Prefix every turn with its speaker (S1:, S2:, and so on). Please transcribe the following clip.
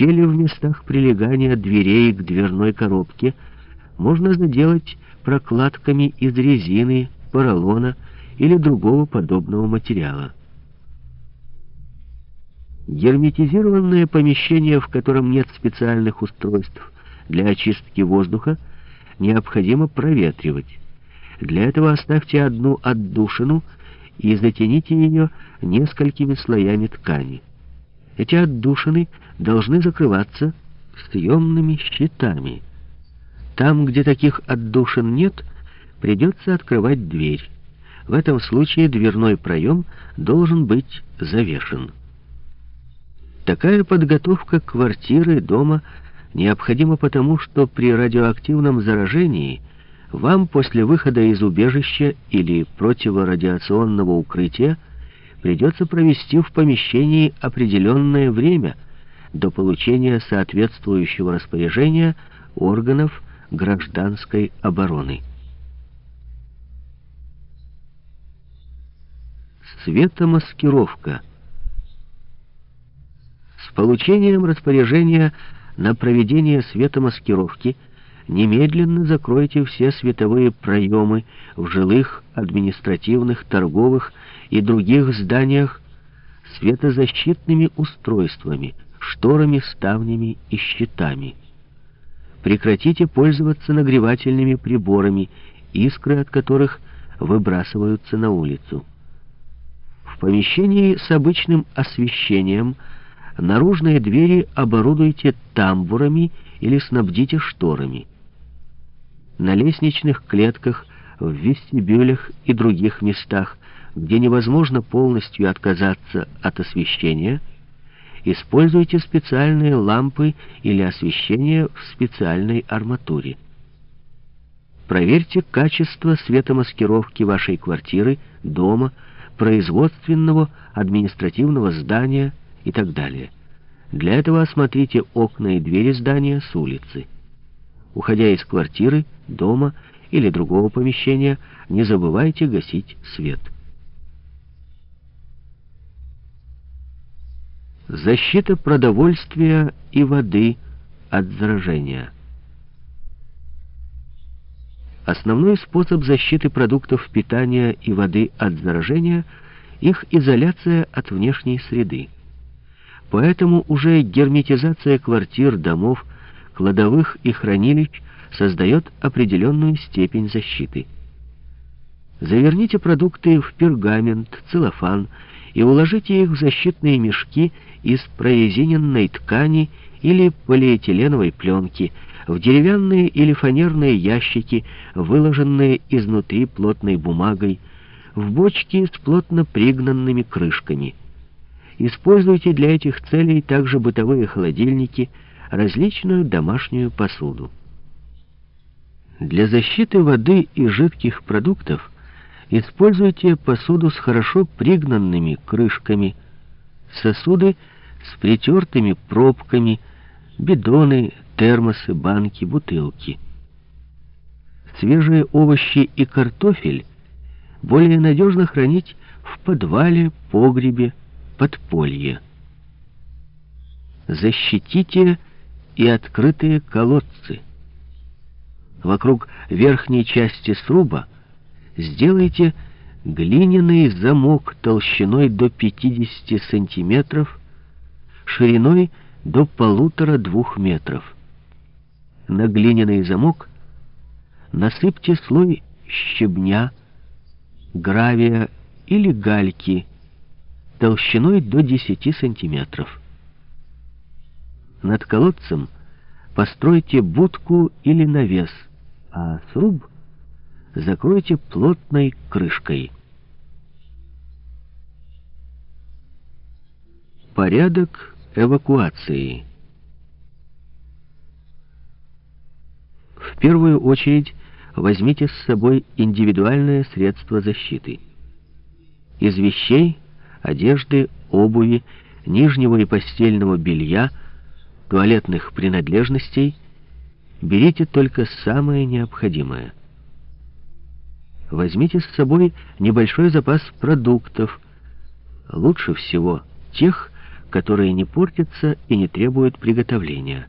S1: Щели в местах прилегания дверей к дверной коробке можно заделать прокладками из резины, поролона или другого подобного материала. Герметизированное помещение, в котором нет специальных устройств для очистки воздуха, необходимо проветривать. Для этого оставьте одну отдушину и затяните ее несколькими слоями ткани. Эти отдушины должны закрываться съемными щитами. Там, где таких отдушин нет, придется открывать дверь. В этом случае дверной проем должен быть завешен. Такая подготовка квартиры, дома необходима потому, что при радиоактивном заражении вам после выхода из убежища или противорадиационного укрытия придется провести в помещении определенное время до получения соответствующего распоряжения органов гражданской обороны. Светомаскировка. С получением распоряжения на проведение светомаскировки немедленно закройте все световые проемы в жилых, административных, торговых и других зданиях светозащитными устройствами, шторами, ставнями и щитами. Прекратите пользоваться нагревательными приборами, искры от которых выбрасываются на улицу. В помещении с обычным освещением наружные двери оборудуйте тамбурами или снабдите шторами. На лестничных клетках, в вестибюлях и других местах где невозможно полностью отказаться от освещения, используйте специальные лампы или освещение в специальной арматуре. Проверьте качество светомаскировки вашей квартиры, дома, производственного, административного здания и так далее. Для этого осмотрите окна и двери здания с улицы. Уходя из квартиры, дома или другого помещения, не забывайте гасить свет. Защита продовольствия и воды от заражения. Основной способ защиты продуктов питания и воды от заражения — их изоляция от внешней среды. Поэтому уже герметизация квартир, домов, кладовых и хранилищ создает определенную степень защиты. Заверните продукты в пергамент, целлофан и уложите их в защитные мешки из прорезиненной ткани или полиэтиленовой пленки, в деревянные или фанерные ящики, выложенные изнутри плотной бумагой, в бочки с плотно пригнанными крышками. Используйте для этих целей также бытовые холодильники, различную домашнюю посуду. Для защиты воды и жидких продуктов используйте посуду с хорошо пригнанными крышками, сосуды с притертыми пробками, бидоны, термосы, банки, бутылки. Свежие овощи и картофель более надежно хранить в подвале, погребе, подполье. Защитите и открытые колодцы. Вокруг верхней части сруба сделайте глиняный замок толщиной до 50 сантиметров шириной до полутора-двух метров. На глиняный замок насыпьте слой щебня, гравия или гальки толщиной до 10 сантиметров. Над колодцем постройте будку или навес, а сруб закройте плотной крышкой. Порядок эвакуации. В первую очередь возьмите с собой индивидуальное средство защиты. Из вещей, одежды, обуви, нижнего и постельного белья, туалетных принадлежностей берите только самое необходимое. Возьмите с собой небольшой запас продуктов, лучше всего тех, которые не портятся и не требуют приготовления.